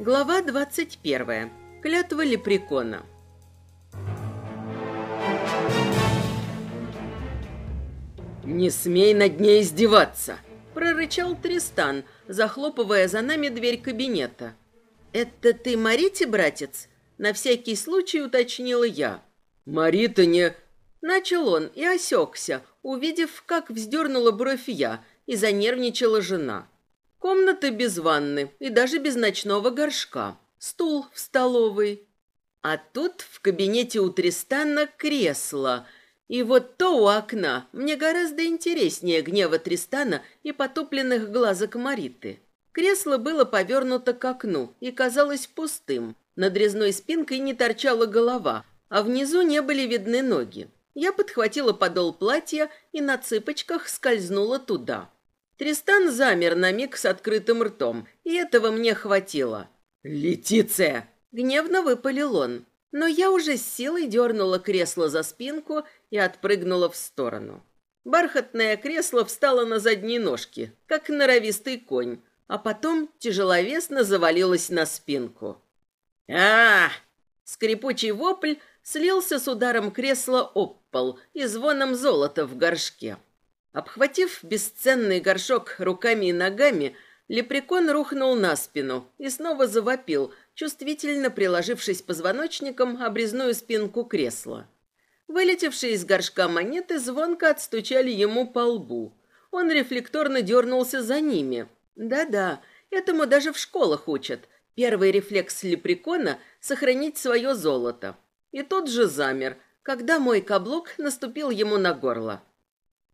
Глава 21. Клятва лепрекона. «Не смей над ней издеваться!» – прорычал Тристан, захлопывая за нами дверь кабинета. «Это ты Марите, братец?» – на всякий случай уточнила я. «Марита не...» – начал он и осекся, увидев, как вздернула бровь я и занервничала жена. Комната без ванны и даже без ночного горшка. Стул в столовой. А тут в кабинете у Тристана кресло. И вот то у окна мне гораздо интереснее гнева Тристана и потупленных глазок Мариты. Кресло было повернуто к окну и казалось пустым. Над резной спинкой не торчала голова, а внизу не были видны ноги. Я подхватила подол платья и на цыпочках скользнула туда. Тристан замер на миг с открытым ртом, и этого мне хватило. «Летиция!» — гневно выпалил он. Но я уже с силой дернула кресло за спинку и отпрыгнула в сторону. Бархатное кресло встало на задние ножки, как норовистый конь, а потом тяжеловесно завалилось на спинку. а, Скрипучий вопль слился с ударом кресла об пол и звоном золота в горшке. Обхватив бесценный горшок руками и ногами, лепрекон рухнул на спину и снова завопил, чувствительно приложившись позвоночником обрезную спинку кресла. Вылетевшие из горшка монеты звонко отстучали ему по лбу. Он рефлекторно дернулся за ними. Да-да, этому даже в школах учат. Первый рефлекс лепрекона – сохранить свое золото. И тот же замер, когда мой каблук наступил ему на горло.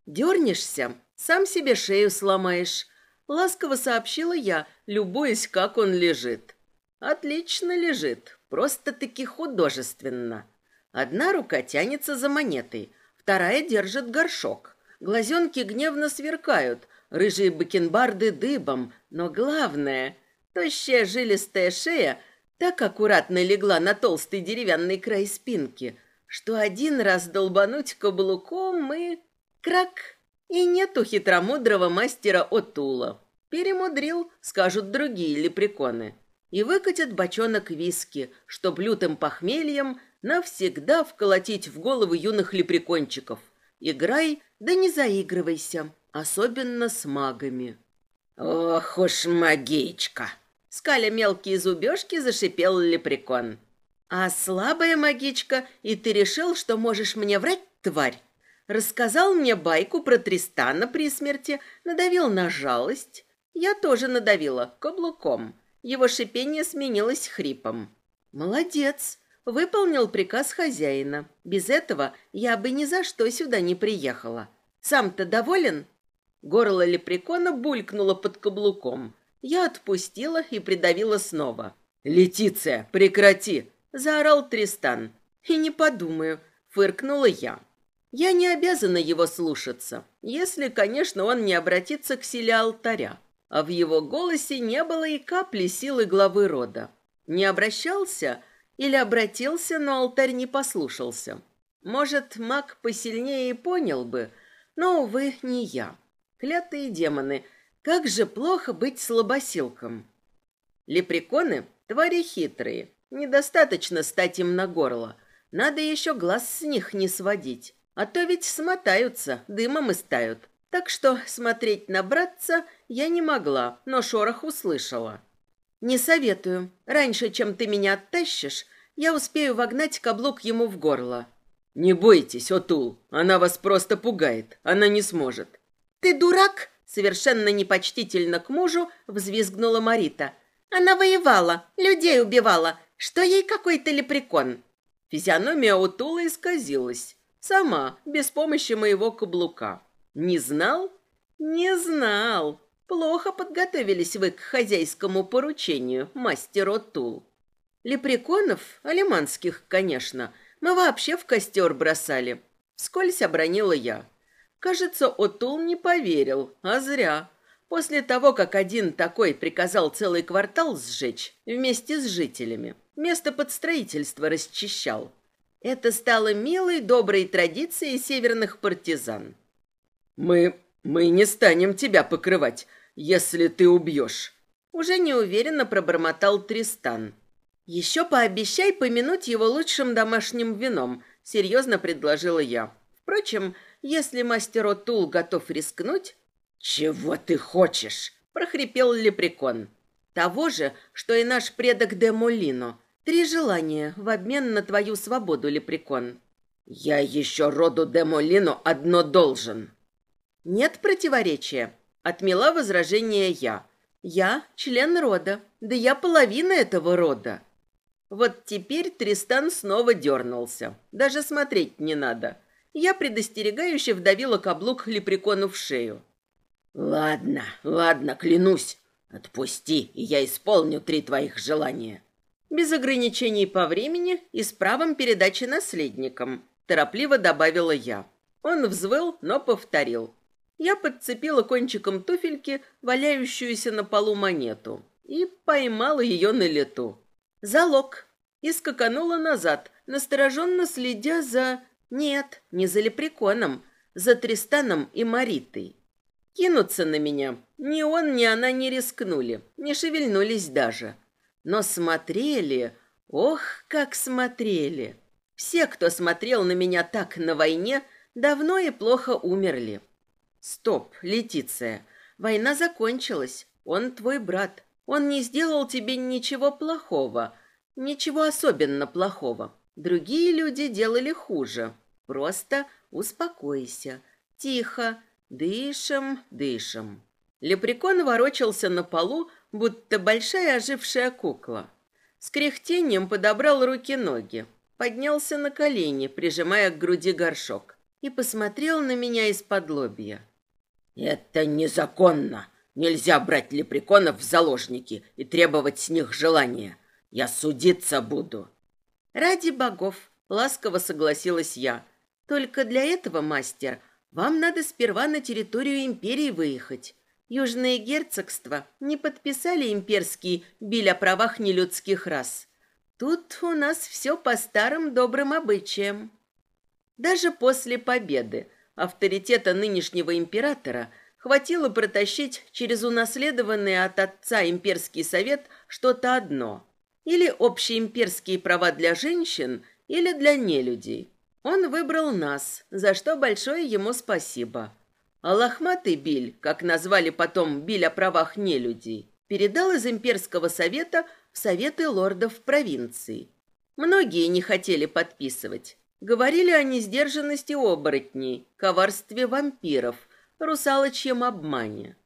Дернешься, сам себе шею сломаешь. Ласково сообщила я, любуясь, как он лежит. Отлично лежит, просто-таки художественно. Одна рука тянется за монетой, вторая держит горшок. Глазенки гневно сверкают, рыжие бакенбарды дыбом, но главное, тощая жилистая шея так аккуратно легла на толстый деревянный край спинки, что один раз долбануть каблуком и... Крак! И нету хитромудрого мастера Отула. Перемудрил, скажут другие лепреконы. И выкатят бочонок виски, чтоб лютым похмельем навсегда вколотить в головы юных лепрекончиков. Играй, да не заигрывайся, особенно с магами. Ох уж магичка! Скаля мелкие зубежки, зашипел лепрекон. А слабая магичка, и ты решил, что можешь мне врать, тварь? рассказал мне байку про Тристана при смерти, надавил на жалость. Я тоже надавила каблуком. Его шипение сменилось хрипом. «Молодец!» Выполнил приказ хозяина. Без этого я бы ни за что сюда не приехала. Сам-то доволен? Горло лепрекона булькнуло под каблуком. Я отпустила и придавила снова. «Летиция, прекрати!» – заорал Тристан. «И не подумаю», – фыркнула я. Я не обязана его слушаться, если, конечно, он не обратится к силе алтаря. А в его голосе не было и капли силы главы рода. Не обращался или обратился, но алтарь не послушался. Может, маг посильнее и понял бы, но, увы, не я. Клятые демоны, как же плохо быть слабосилком. Лепреконы — твари хитрые, недостаточно стать им на горло. Надо еще глаз с них не сводить. А то ведь смотаются, дымом истают. Так что смотреть на братца я не могла, но шорох услышала. «Не советую. Раньше, чем ты меня оттащишь, я успею вогнать каблук ему в горло». «Не бойтесь, Отул. Она вас просто пугает. Она не сможет». «Ты дурак?» — совершенно непочтительно к мужу взвизгнула Марита. «Она воевала, людей убивала. Что ей какой-то лепрекон?» Физиономия Отула исказилась. Сама, без помощи моего каблука. Не знал? Не знал. Плохо подготовились вы к хозяйскому поручению, мастер Отул. Лепреконов, алиманских, конечно, мы вообще в костер бросали. Вскользь обронила я. Кажется, Отул не поверил, а зря. После того, как один такой приказал целый квартал сжечь вместе с жителями, место под строительство расчищал. Это стало милой, доброй традицией северных партизан. «Мы... мы не станем тебя покрывать, если ты убьешь», — уже неуверенно пробормотал Тристан. «Еще пообещай помянуть его лучшим домашним вином», — серьезно предложила я. «Впрочем, если мастер Отул готов рискнуть...» «Чего ты хочешь?» — прохрипел лепрекон. «Того же, что и наш предок Де Молино», Три желания в обмен на твою свободу, лепрекон. Я еще роду де Молину одно должен. Нет противоречия. Отмела возражение я. Я член рода. Да я половина этого рода. Вот теперь Тристан снова дернулся. Даже смотреть не надо. Я предостерегающе вдавила каблук лепрекону в шею. «Ладно, ладно, клянусь. Отпусти, и я исполню три твоих желания без ограничений по времени и с правом передачи наследникам», – торопливо добавила я. Он взвыл, но повторил. Я подцепила кончиком туфельки валяющуюся на полу монету и поймала ее на лету. «Залог!» и скаканула назад, настороженно следя за... Нет, не за лепреконом, за Тристаном и Маритой. Кинуться на меня. Ни он, ни она не рискнули, не шевельнулись даже но смотрели, ох, как смотрели. Все, кто смотрел на меня так на войне, давно и плохо умерли. Стоп, Летиция, война закончилась, он твой брат. Он не сделал тебе ничего плохого, ничего особенно плохого. Другие люди делали хуже. Просто успокойся, тихо, дышим, дышим. Лепрекон ворочался на полу, будто большая ожившая кукла. С кряхтением подобрал руки-ноги, поднялся на колени, прижимая к груди горшок, и посмотрел на меня из-под лобья. «Это незаконно! Нельзя брать лепреконов в заложники и требовать с них желания. Я судиться буду!» «Ради богов!» — ласково согласилась я. «Только для этого, мастер, вам надо сперва на территорию империи выехать. Южные герцогства не подписали имперский биль о правах нелюдских рас. Тут у нас все по старым добрым обычаям. Даже после победы авторитета нынешнего императора хватило протащить через унаследованный от отца имперский совет что-то одно. Или общие имперские права для женщин, или для нелюдей. Он выбрал нас, за что большое ему спасибо. Лохматый Биль, как назвали потом Биль о правах нелюдей, передал из имперского совета в советы лордов провинции. Многие не хотели подписывать. Говорили о несдержанности оборотней, коварстве вампиров, русалочьем обмане.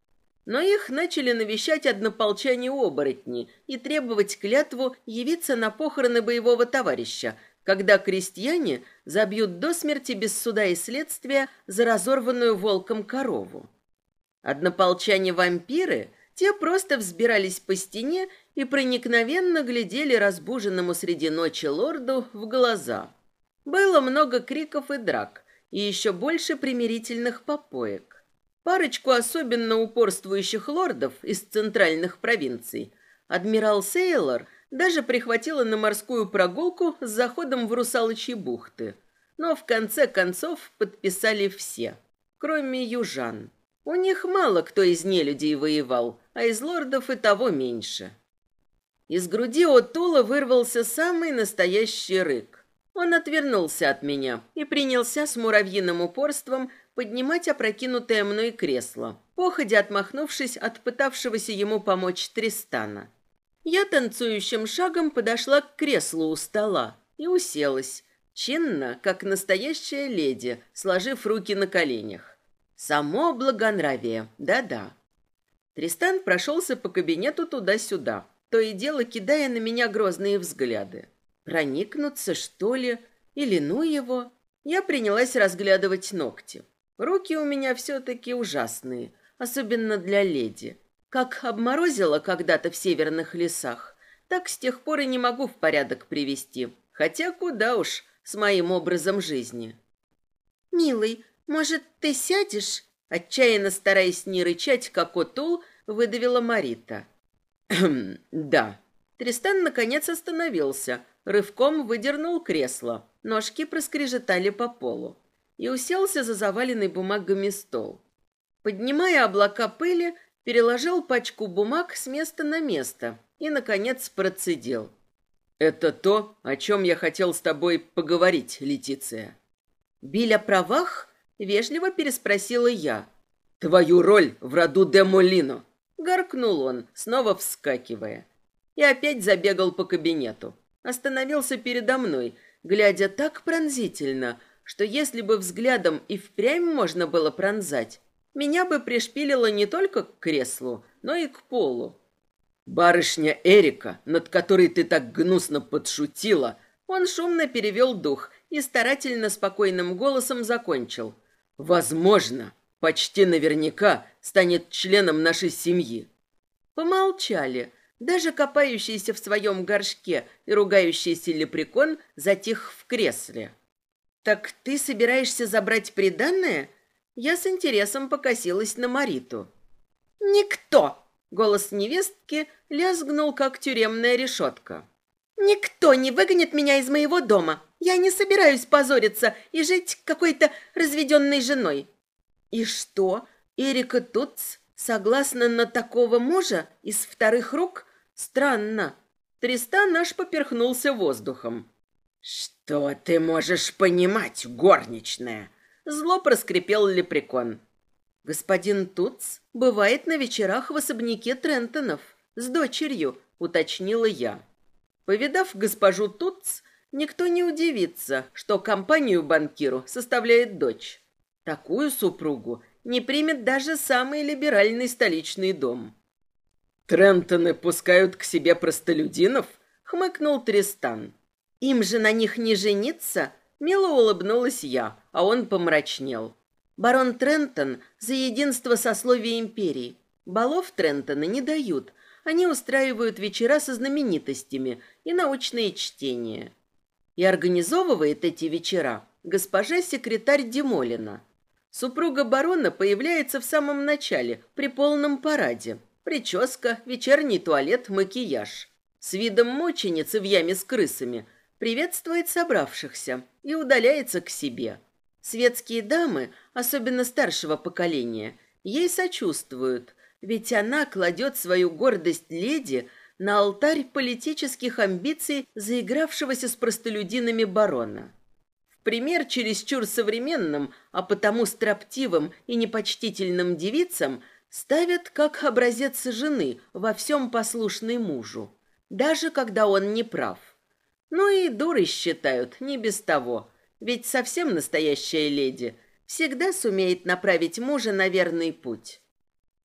Но их начали навещать однополчане-оборотни и требовать клятву явиться на похороны боевого товарища, когда крестьяне забьют до смерти без суда и следствия за разорванную волком корову. Однополчане-вампиры, те просто взбирались по стене и проникновенно глядели разбуженному среди ночи лорду в глаза. Было много криков и драк, и еще больше примирительных попоек. Парочку особенно упорствующих лордов из центральных провинций адмирал Сейлор – даже прихватила на морскую прогулку с заходом в русалочьи бухты. Но в конце концов подписали все, кроме южан. У них мало кто из нелюдей воевал, а из лордов и того меньше. Из груди Отула вырвался самый настоящий рык. Он отвернулся от меня и принялся с муравьиным упорством поднимать опрокинутое мной кресло, походя отмахнувшись от пытавшегося ему помочь Тристана. Я танцующим шагом подошла к креслу у стола и уселась, чинно, как настоящая леди, сложив руки на коленях. Само благонравие, да-да. Тристан прошелся по кабинету туда-сюда, то и дело кидая на меня грозные взгляды. Проникнуться, что ли, или ну его? Я принялась разглядывать ногти. Руки у меня все-таки ужасные, особенно для леди. Как обморозило когда-то в северных лесах, так с тех пор и не могу в порядок привести. Хотя куда уж с моим образом жизни. «Милый, может, ты сядешь?» Отчаянно стараясь не рычать, как отул, выдавила Марита. «Да». Тристан наконец остановился, рывком выдернул кресло. Ножки проскрежетали по полу и уселся за заваленный бумагами стол. Поднимая облака пыли, переложил пачку бумаг с места на место и, наконец, процедил. «Это то, о чем я хотел с тобой поговорить, Летиция». «Биль о правах?» — вежливо переспросила я. «Твою роль в роду де Молино!» — горкнул он, снова вскакивая. И опять забегал по кабинету. Остановился передо мной, глядя так пронзительно, что если бы взглядом и впрямь можно было пронзать, меня бы пришпилило не только к креслу, но и к полу. Барышня Эрика, над которой ты так гнусно подшутила, он шумно перевел дух и старательно спокойным голосом закончил. Возможно, почти наверняка станет членом нашей семьи. Помолчали. Даже копающийся в своем горшке и ругающийся лепрекон затих в кресле. «Так ты собираешься забрать приданное?» Я с интересом покосилась на Мариту. «Никто!» — голос невестки лязгнул, как тюремная решетка. «Никто не выгонит меня из моего дома. Я не собираюсь позориться и жить какой-то разведенной женой». «И что? Эрика Туц согласна на такого мужа из вторых рук? Странно». Триста наш поперхнулся воздухом. «Что ты можешь понимать, горничная?» зло проскрипел лепрекон. «Господин Туц бывает на вечерах в особняке Трентонов с дочерью», — уточнила я. Повидав госпожу Туц, никто не удивится, что компанию банкиру составляет дочь. Такую супругу не примет даже самый либеральный столичный дом. «Трентоны пускают к себе простолюдинов?» — хмыкнул Тристан. «Им же на них не жениться?» — мило улыбнулась я, а он помрачнел. Барон Трентон за единство сословия империи. Балов Трентона не дают. Они устраивают вечера со знаменитостями и научные чтения. И организовывает эти вечера госпожа-секретарь Демолина. Супруга барона появляется в самом начале, при полном параде. Прическа, вечерний туалет, макияж. С видом мученицы в яме с крысами приветствует собравшихся и удаляется к себе – Светские дамы, особенно старшего поколения, ей сочувствуют, ведь она кладет свою гордость леди на алтарь политических амбиций заигравшегося с простолюдинами барона. В пример чересчур современным, а потому строптивым и непочтительным девицам ставят как образец жены, во всем послушной мужу, даже когда он не прав. Ну и дуры считают, не без того – ведь совсем настоящая леди всегда сумеет направить мужа на верный путь.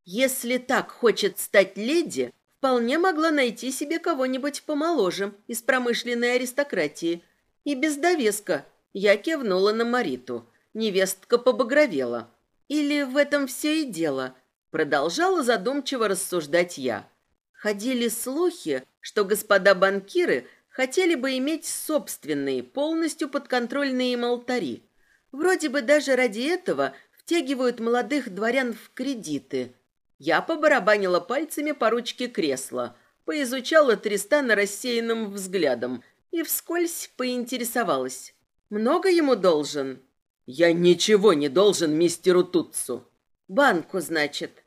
Если так хочет стать леди, вполне могла найти себе кого-нибудь помоложе из промышленной аристократии. И без довеска я кивнула на Мариту. Невестка побагровела. Или в этом все и дело? Продолжала задумчиво рассуждать я. Ходили слухи, что господа банкиры – хотели бы иметь собственные, полностью подконтрольные им алтари. Вроде бы даже ради этого втягивают молодых дворян в кредиты. Я побарабанила пальцами по ручке кресла, поизучала Тристана рассеянным взглядом и вскользь поинтересовалась. «Много ему должен?» «Я ничего не должен мистеру Тутцу. «Банку, значит?»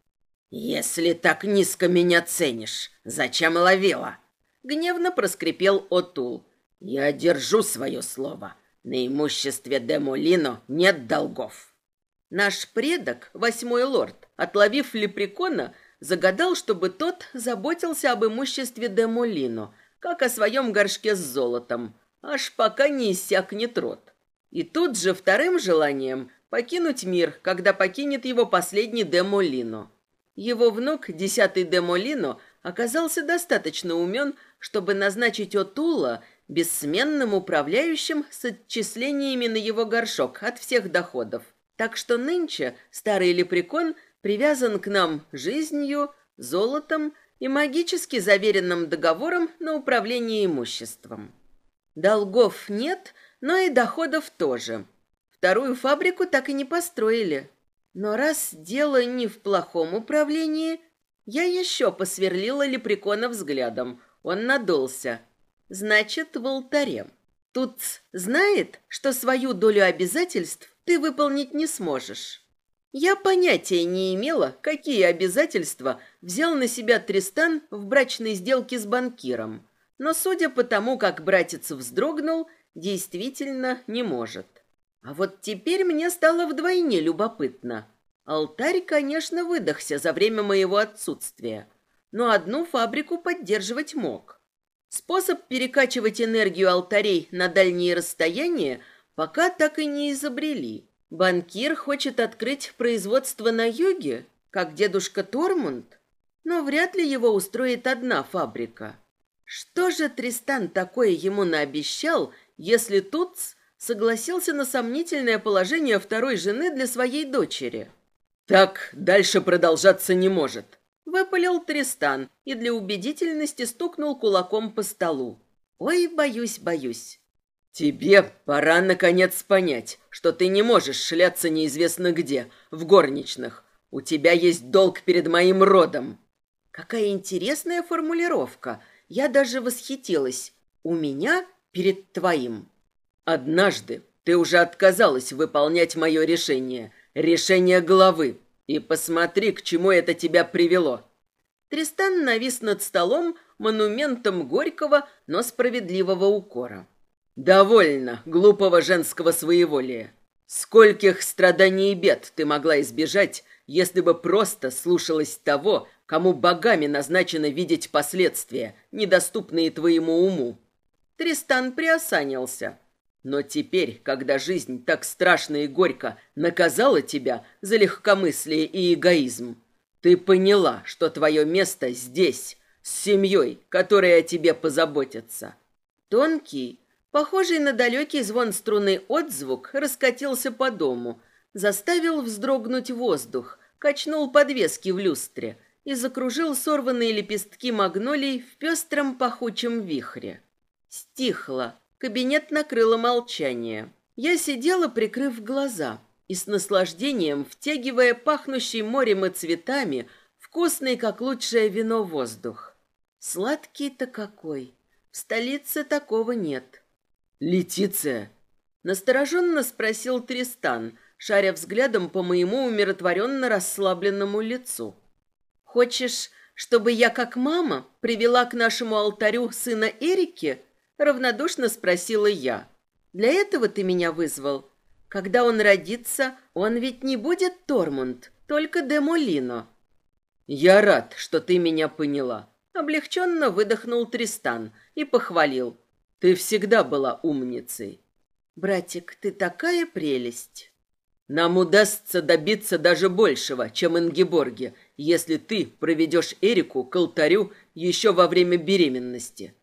«Если так низко меня ценишь, зачем ловила?» гневно проскрипел Отул. «Я держу свое слово. На имуществе де Молино нет долгов». Наш предок, восьмой лорд, отловив лепрекона, загадал, чтобы тот заботился об имуществе де Молино, как о своем горшке с золотом, аж пока не иссякнет рот. И тут же вторым желанием покинуть мир, когда покинет его последний де Молино. Его внук, десятый де Молино, оказался достаточно умен, чтобы назначить Отула бессменным управляющим с отчислениями на его горшок от всех доходов. Так что нынче старый лепрекон привязан к нам жизнью, золотом и магически заверенным договором на управление имуществом. Долгов нет, но и доходов тоже. Вторую фабрику так и не построили. Но раз дело не в плохом управлении – я еще посверлила лепрекона взглядом. Он надулся. «Значит, в алтаре». «Тут знает, что свою долю обязательств ты выполнить не сможешь». Я понятия не имела, какие обязательства взял на себя Тристан в брачной сделке с банкиром. Но судя по тому, как братец вздрогнул, действительно не может. А вот теперь мне стало вдвойне любопытно – Алтарь, конечно, выдохся за время моего отсутствия, но одну фабрику поддерживать мог. Способ перекачивать энергию алтарей на дальние расстояния пока так и не изобрели. Банкир хочет открыть производство на юге, как дедушка Тормунд, но вряд ли его устроит одна фабрика. Что же Тристан такое ему наобещал, если Туц согласился на сомнительное положение второй жены для своей дочери? Так дальше продолжаться не может. Выпалил Тристан и для убедительности стукнул кулаком по столу. Ой, боюсь, боюсь. Тебе пора наконец понять, что ты не можешь шляться неизвестно где, в горничных. У тебя есть долг перед моим родом. Какая интересная формулировка. Я даже восхитилась. У меня перед твоим. Однажды ты уже отказалась выполнять мое решение – решение главы и посмотри, к чему это тебя привело». Тристан навис над столом монументом горького, но справедливого укора. «Довольно глупого женского своеволия. Скольких страданий и бед ты могла избежать, если бы просто слушалась того, кому богами назначено видеть последствия, недоступные твоему уму?» Тристан приосанился – но теперь, когда жизнь так страшно и горько наказала тебя за легкомыслие и эгоизм, ты поняла, что твое место здесь, с семьей, которая о тебе позаботится. Тонкий, похожий на далекий звон струны отзвук, раскатился по дому, заставил вздрогнуть воздух, качнул подвески в люстре и закружил сорванные лепестки магнолий в пестром пахучем вихре. Стихло, Кабинет накрыло молчание. Я сидела, прикрыв глаза, и с наслаждением, втягивая пахнущий морем и цветами, вкусный, как лучшее вино, воздух. Сладкий-то какой! В столице такого нет. «Летиция!» — настороженно спросил Тристан, шаря взглядом по моему умиротворенно расслабленному лицу. «Хочешь, чтобы я, как мама, привела к нашему алтарю сына Эрики?» Равнодушно спросила я. «Для этого ты меня вызвал? Когда он родится, он ведь не будет Тормунд, только Демулино". «Я рад, что ты меня поняла», — облегченно выдохнул Тристан и похвалил. «Ты всегда была умницей». «Братик, ты такая прелесть!» «Нам удастся добиться даже большего, чем Ингеборге, если ты проведешь Эрику к алтарю еще во время беременности».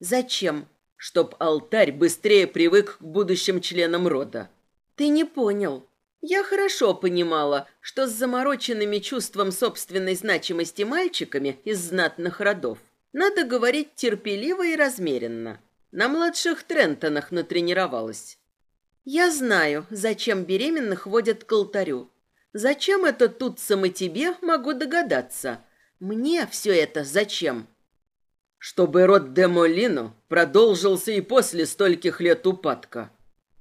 «Зачем?» чтоб алтарь быстрее привык к будущим членам рода. Ты не понял. Я хорошо понимала, что с замороченными чувством собственной значимости мальчиками из знатных родов надо говорить терпеливо и размеренно. На младших Трентонах натренировалась. Я знаю, зачем беременных водят к алтарю. Зачем это тут сам и тебе, могу догадаться. Мне все это зачем? чтобы род де Молино продолжился и после стольких лет упадка.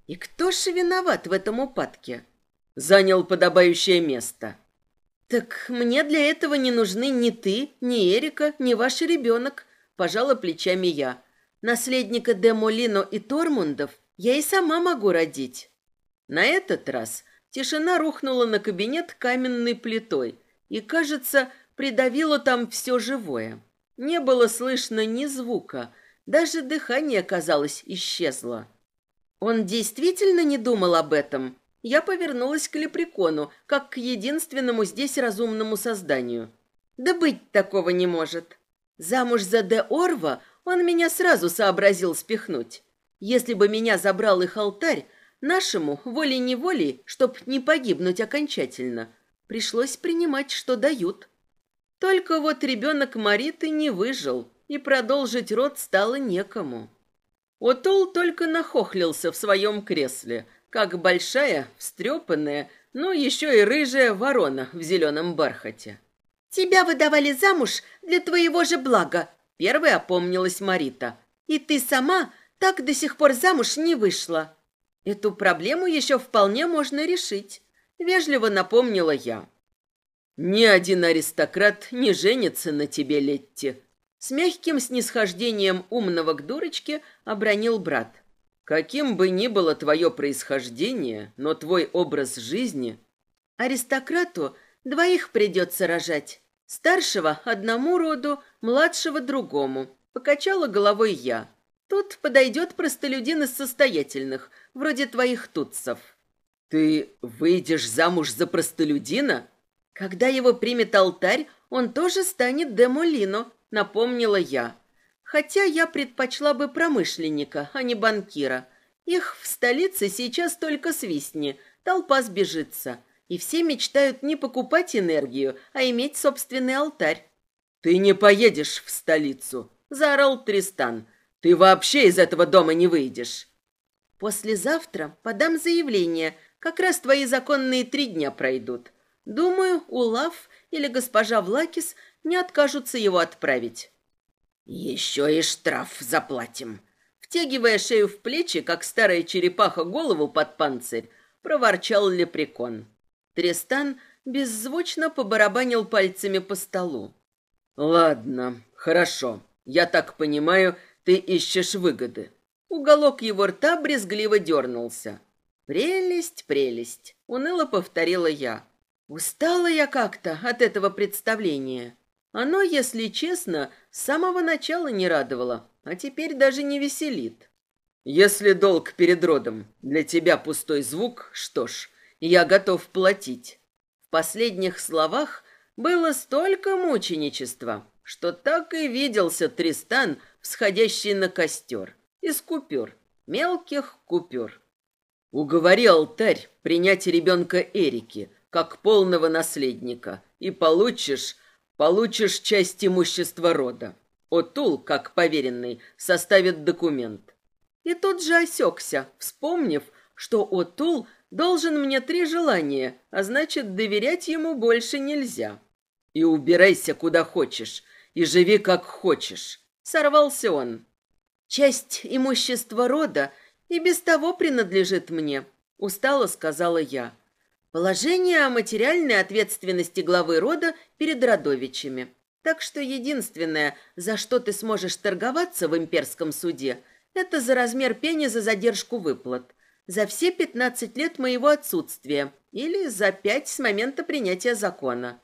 И кто же виноват в этом упадке? Занял подобающее место. Так мне для этого не нужны ни ты, ни Эрика, ни ваш ребенок, пожала плечами я. Наследника де Молино и Тормундов я и сама могу родить. На этот раз тишина рухнула на кабинет каменной плитой и, кажется, придавила там все живое. Не было слышно ни звука, даже дыхание, казалось, исчезло. Он действительно не думал об этом. Я повернулась к лепрекону, как к единственному здесь разумному созданию. Да быть такого не может. Замуж за Де Орва он меня сразу сообразил спихнуть. Если бы меня забрал их алтарь, нашему, волей-неволей, чтоб не погибнуть окончательно, пришлось принимать, что дают. Только вот ребенок Мариты не выжил, и продолжить род стало некому. Отол только нахохлился в своем кресле, как большая, встрепанная, но еще и рыжая ворона в зеленом бархате. «Тебя выдавали замуж для твоего же блага», — первой опомнилась Марита. «И ты сама так до сих пор замуж не вышла». «Эту проблему еще вполне можно решить», — вежливо напомнила я. Ни один аристократ не женится на тебе, Летти. С мягким снисхождением умного к дурочке обронил брат. Каким бы ни было твое происхождение, но твой образ жизни... Аристократу двоих придется рожать. Старшего одному роду, младшего другому. Покачала головой я. Тут подойдет простолюдин из состоятельных, вроде твоих тутцев. Ты выйдешь замуж за простолюдина? Когда его примет алтарь, он тоже станет Демолино, напомнила я. Хотя я предпочла бы промышленника, а не банкира. Их в столице сейчас только свистни, толпа сбежится. И все мечтают не покупать энергию, а иметь собственный алтарь. «Ты не поедешь в столицу!» – заорал Тристан. «Ты вообще из этого дома не выйдешь!» «Послезавтра подам заявление. Как раз твои законные три дня пройдут. Думаю, Улав или госпожа Влакис не откажутся его отправить. Еще и штраф заплатим. Втягивая шею в плечи, как старая черепаха голову под панцирь, проворчал лепрекон. Тристан беззвучно побарабанил пальцами по столу. «Ладно, хорошо. Я так понимаю, ты ищешь выгоды». Уголок его рта брезгливо дернулся. «Прелесть, прелесть!» — уныло повторила я. Устала я как-то от этого представления. Оно, если честно, с самого начала не радовало, а теперь даже не веселит. Если долг перед родом для тебя пустой звук, что ж, я готов платить. В последних словах было столько мученичества, что так и виделся Тристан, всходящий на костер, из купюр, мелких купюр. Уговорил алтарь принять ребенка Эрики – как полного наследника, и получишь, получишь часть имущества рода. Отул, как поверенный, составит документ. И тут же осекся, вспомнив, что Отул должен мне три желания, а значит, доверять ему больше нельзя. И убирайся куда хочешь, и живи как хочешь. Сорвался он. Часть имущества рода и без того принадлежит мне, устало сказала я. Положение о материальной ответственности главы рода перед родовичами. Так что единственное, за что ты сможешь торговаться в имперском суде, это за размер пени за задержку выплат, за все 15 лет моего отсутствия или за 5 с момента принятия закона.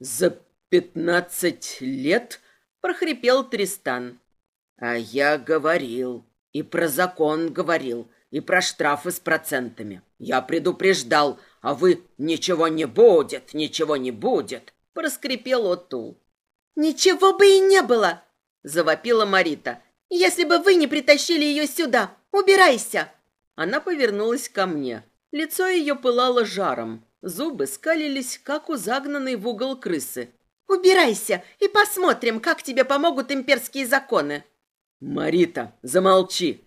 «За 15 лет?» – прохрипел Тристан. «А я говорил, и про закон говорил, и про штрафы с процентами. Я предупреждал, а вы ничего не будет, ничего не будет!» – проскрипел Отул. «Ничего бы и не было!» – завопила Марита. «Если бы вы не притащили ее сюда! Убирайся!» Она повернулась ко мне. Лицо ее пылало жаром. Зубы скалились, как у загнанной в угол крысы. «Убирайся и посмотрим, как тебе помогут имперские законы!» «Марита, замолчи!»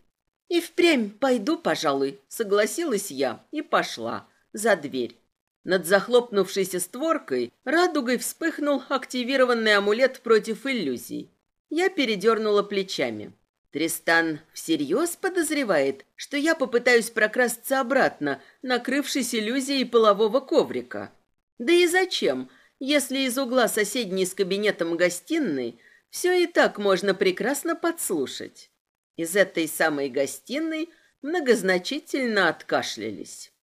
«И впрямь пойду, пожалуй», — согласилась я и пошла за дверь. Над захлопнувшейся створкой радугой вспыхнул активированный амулет против иллюзий. Я передернула плечами. Тристан всерьез подозревает, что я попытаюсь прокрасться обратно, накрывшись иллюзией полового коврика. Да и зачем, если из угла соседней с кабинетом гостиной все и так можно прекрасно подслушать. Из этой самой гостиной многозначительно откашлялись.